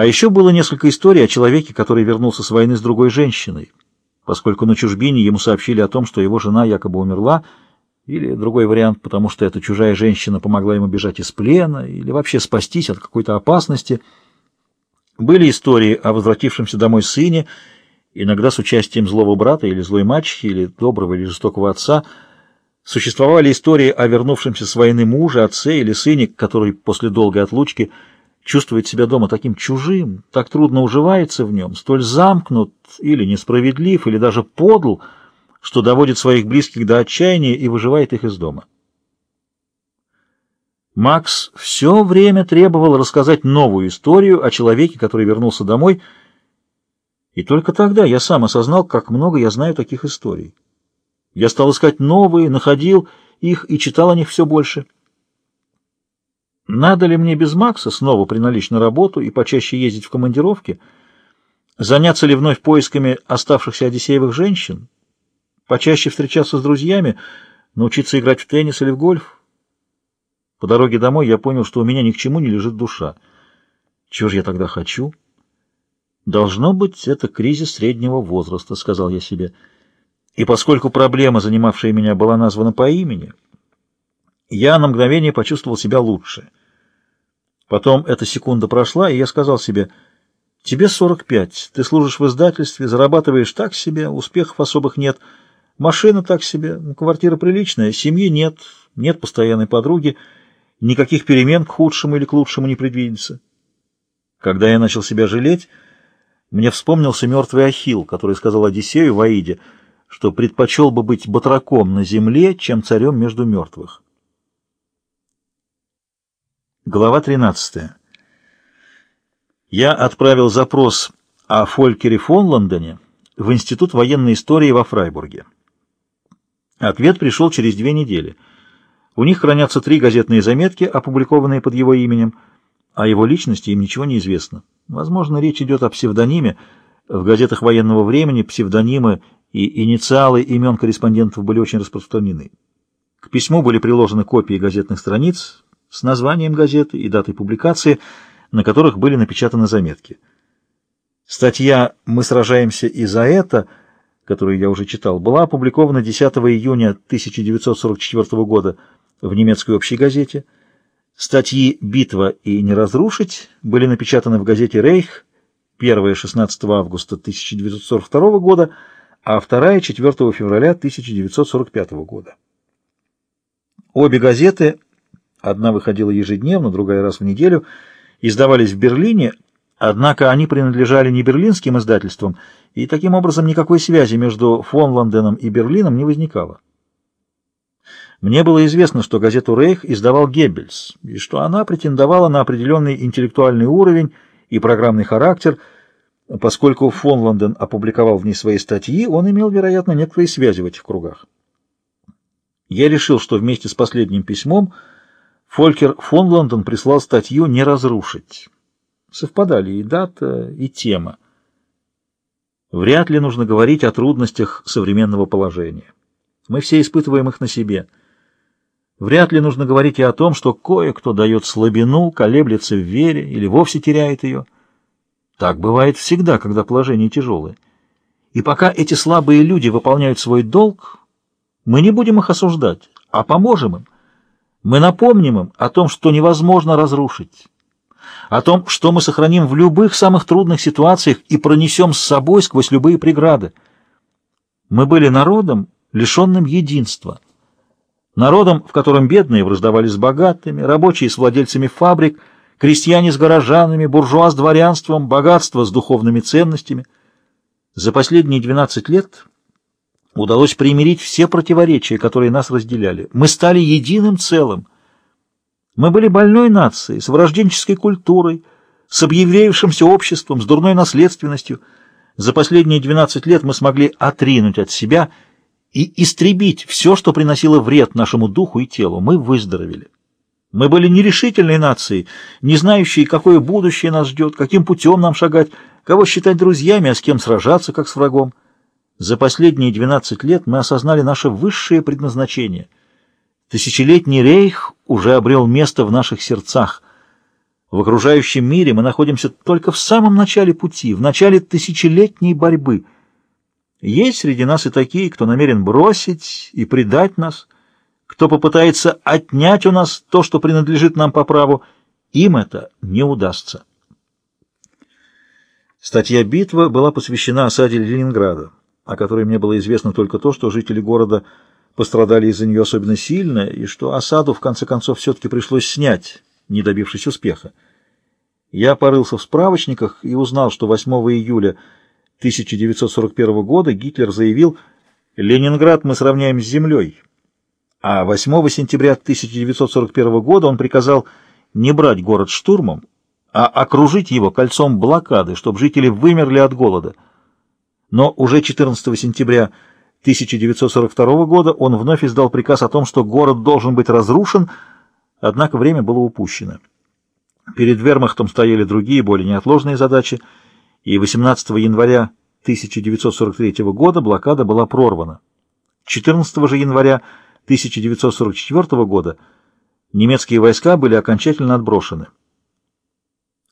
А еще было несколько историй о человеке, который вернулся с войны с другой женщиной, поскольку на чужбине ему сообщили о том, что его жена якобы умерла, или другой вариант, потому что эта чужая женщина помогла ему бежать из плена, или вообще спастись от какой-то опасности. Были истории о возвратившемся домой сыне, иногда с участием злого брата или злой мачехи, или доброго или жестокого отца. Существовали истории о вернувшемся с войны муже, отце или сыне, который после долгой отлучки чувствует себя дома таким чужим, так трудно уживается в нем, столь замкнут или несправедлив, или даже подл, что доводит своих близких до отчаяния и выживает их из дома. Макс все время требовал рассказать новую историю о человеке, который вернулся домой, и только тогда я сам осознал, как много я знаю таких историй. Я стал искать новые, находил их и читал о них все больше. Надо ли мне без Макса снова приналечь на работу и почаще ездить в командировки? Заняться ли вновь поисками оставшихся одиссеевых женщин? Почаще встречаться с друзьями, научиться играть в теннис или в гольф. По дороге домой я понял, что у меня ни к чему не лежит душа. Чего же я тогда хочу? Должно быть, это кризис среднего возраста, сказал я себе. И поскольку проблема, занимавшая меня, была названа по имени, я на мгновение почувствовал себя лучше. Потом эта секунда прошла, и я сказал себе, «Тебе 45, ты служишь в издательстве, зарабатываешь так себе, успехов особых нет». Машина так себе, квартира приличная, семьи нет, нет постоянной подруги, никаких перемен к худшему или к лучшему не предвидится. Когда я начал себя жалеть, мне вспомнился мертвый Ахилл, который сказал Одиссею в Аиде, что предпочел бы быть батраком на земле, чем царем между мертвых. Глава 13. Я отправил запрос о Фолькере фон Лондоне в Институт военной истории во Фрайбурге. Ответ пришел через две недели. У них хранятся три газетные заметки, опубликованные под его именем. О его личности им ничего не известно. Возможно, речь идет о псевдониме. В газетах военного времени псевдонимы и инициалы имен корреспондентов были очень распространены. К письму были приложены копии газетных страниц с названием газеты и датой публикации, на которых были напечатаны заметки. Статья «Мы сражаемся и за это» которую я уже читал, была опубликована 10 июня 1944 года в немецкой общей газете. Статьи «Битва» и «Не разрушить» были напечатаны в газете «Рейх», первая 16 августа 1942 года, а вторая 4 февраля 1945 года. Обе газеты, одна выходила ежедневно, другая раз в неделю, издавались в Берлине, Однако они принадлежали не берлинским издательствам, и таким образом никакой связи между фон Лонденом и Берлином не возникало. Мне было известно, что газету «Рейх» издавал Геббельс, и что она претендовала на определенный интеллектуальный уровень и программный характер. Поскольку фон Лонден опубликовал в ней свои статьи, он имел, вероятно, некоторые связи в этих кругах. Я решил, что вместе с последним письмом Фолькер фон Лондон прислал статью «Не разрушить». Совпадали и дата, и тема. Вряд ли нужно говорить о трудностях современного положения. Мы все испытываем их на себе. Вряд ли нужно говорить и о том, что кое-кто дает слабину, колеблется в вере или вовсе теряет ее. Так бывает всегда, когда положение тяжелое. И пока эти слабые люди выполняют свой долг, мы не будем их осуждать, а поможем им. Мы напомним им о том, что невозможно разрушить о том, что мы сохраним в любых самых трудных ситуациях и пронесем с собой сквозь любые преграды. Мы были народом, лишенным единства. Народом, в котором бедные враждовали с богатыми, рабочие с владельцами фабрик, крестьяне с горожанами, буржуа с дворянством, богатство с духовными ценностями. За последние 12 лет удалось примирить все противоречия, которые нас разделяли. Мы стали единым целым. Мы были больной нацией, с врожденческой культурой, с объявившимся обществом, с дурной наследственностью. За последние 12 лет мы смогли отринуть от себя и истребить все, что приносило вред нашему духу и телу. Мы выздоровели. Мы были нерешительной нацией, не знающей, какое будущее нас ждет, каким путем нам шагать, кого считать друзьями, а с кем сражаться, как с врагом. За последние 12 лет мы осознали наше высшее предназначение — Тысячелетний рейх уже обрел место в наших сердцах. В окружающем мире мы находимся только в самом начале пути, в начале тысячелетней борьбы. Есть среди нас и такие, кто намерен бросить и предать нас, кто попытается отнять у нас то, что принадлежит нам по праву, им это не удастся. Статья «Битва» была посвящена осаде Ленинграда, о которой мне было известно только то, что жители города пострадали из-за нее особенно сильно, и что осаду в конце концов все-таки пришлось снять, не добившись успеха. Я порылся в справочниках и узнал, что 8 июля 1941 года Гитлер заявил «Ленинград мы сравняем с землей», а 8 сентября 1941 года он приказал не брать город штурмом, а окружить его кольцом блокады, чтобы жители вымерли от голода. Но уже 14 сентября 1942 года он вновь издал приказ о том, что город должен быть разрушен, однако время было упущено. Перед вермахтом стояли другие, более неотложные задачи, и 18 января 1943 года блокада была прорвана. 14 же января 1944 года немецкие войска были окончательно отброшены.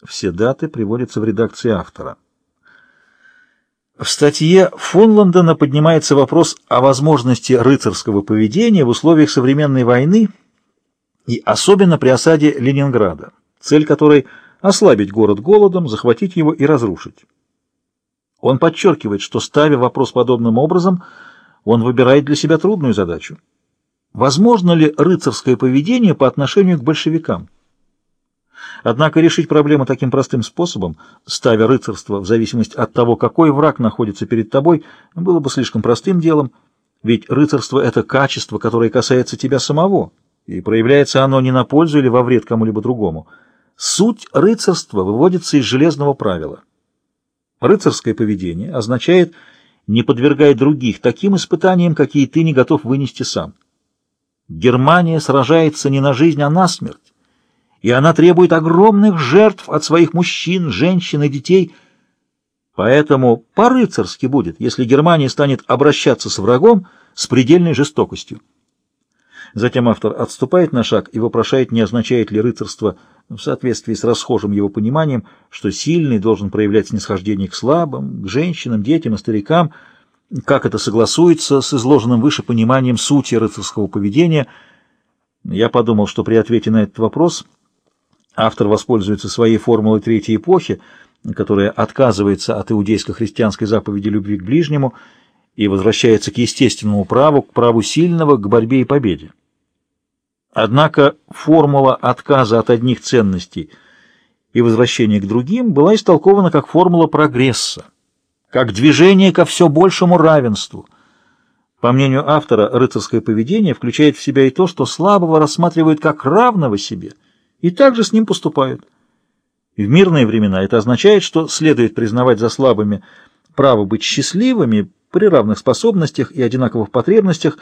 Все даты приводятся в редакции автора. В статье фон Лондона поднимается вопрос о возможности рыцарского поведения в условиях современной войны и особенно при осаде Ленинграда, цель которой – ослабить город голодом, захватить его и разрушить. Он подчеркивает, что, ставя вопрос подобным образом, он выбирает для себя трудную задачу. Возможно ли рыцарское поведение по отношению к большевикам? Однако решить проблему таким простым способом, ставя рыцарство в зависимость от того, какой враг находится перед тобой, было бы слишком простым делом, ведь рыцарство — это качество, которое касается тебя самого, и проявляется оно не на пользу или во вред кому-либо другому. Суть рыцарства выводится из железного правила. Рыцарское поведение означает не подвергать других таким испытаниям, какие ты не готов вынести сам. Германия сражается не на жизнь, а на смерть и она требует огромных жертв от своих мужчин, женщин и детей. Поэтому по-рыцарски будет, если Германия станет обращаться с врагом с предельной жестокостью. Затем автор отступает на шаг и вопрошает, не означает ли рыцарство в соответствии с расхожим его пониманием, что сильный должен проявлять снисхождение к слабым, к женщинам, детям и старикам, как это согласуется с изложенным выше пониманием сути рыцарского поведения. Я подумал, что при ответе на этот вопрос – Автор воспользуется своей формулой третьей эпохи, которая отказывается от иудейско-христианской заповеди любви к ближнему и возвращается к естественному праву, к праву сильного, к борьбе и победе. Однако формула отказа от одних ценностей и возвращения к другим была истолкована как формула прогресса, как движение ко все большему равенству. По мнению автора, рыцарское поведение включает в себя и то, что слабого рассматривают как равного себе – и также с ним поступают. В мирные времена это означает, что следует признавать за слабыми право быть счастливыми при равных способностях и одинаковых потребностях.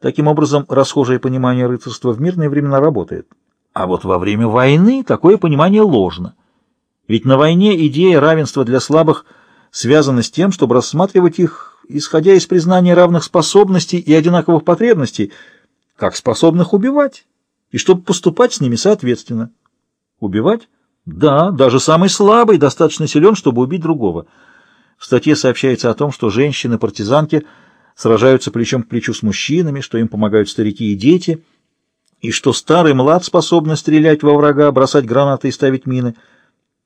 Таким образом, расхожее понимание рыцарства в мирные времена работает. А вот во время войны такое понимание ложно. Ведь на войне идея равенства для слабых связана с тем, чтобы рассматривать их, исходя из признания равных способностей и одинаковых потребностей, как способных убивать и чтобы поступать с ними соответственно. Убивать? Да, даже самый слабый достаточно силен, чтобы убить другого. В статье сообщается о том, что женщины-партизанки сражаются плечом к плечу с мужчинами, что им помогают старики и дети, и что старый млад способны стрелять во врага, бросать гранаты и ставить мины.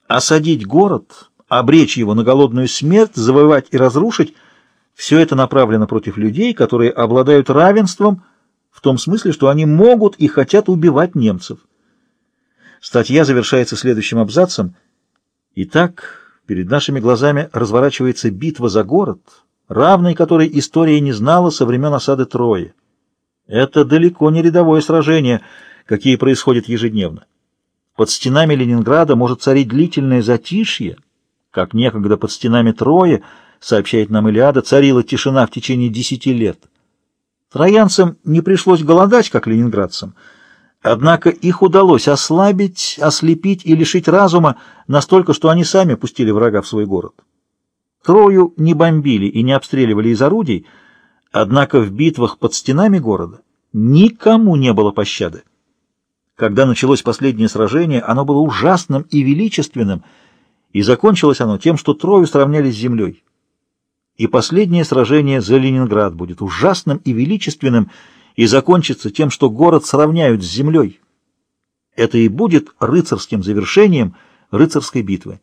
Осадить город, обречь его на голодную смерть, завоевать и разрушить — все это направлено против людей, которые обладают равенством — в том смысле, что они могут и хотят убивать немцев. Статья завершается следующим абзацем. Итак, перед нашими глазами разворачивается битва за город, равной которой история не знала со времен осады Трои. Это далеко не рядовое сражение, какие происходят ежедневно. Под стенами Ленинграда может царить длительное затишье, как некогда под стенами Трои, сообщает нам Илиада, царила тишина в течение десяти лет. Троянцам не пришлось голодать, как ленинградцам, однако их удалось ослабить, ослепить и лишить разума настолько, что они сами пустили врага в свой город. Трою не бомбили и не обстреливали из орудий, однако в битвах под стенами города никому не было пощады. Когда началось последнее сражение, оно было ужасным и величественным, и закончилось оно тем, что Трою сравняли с землей. И последнее сражение за Ленинград будет ужасным и величественным, и закончится тем, что город сравняют с землей. Это и будет рыцарским завершением рыцарской битвы.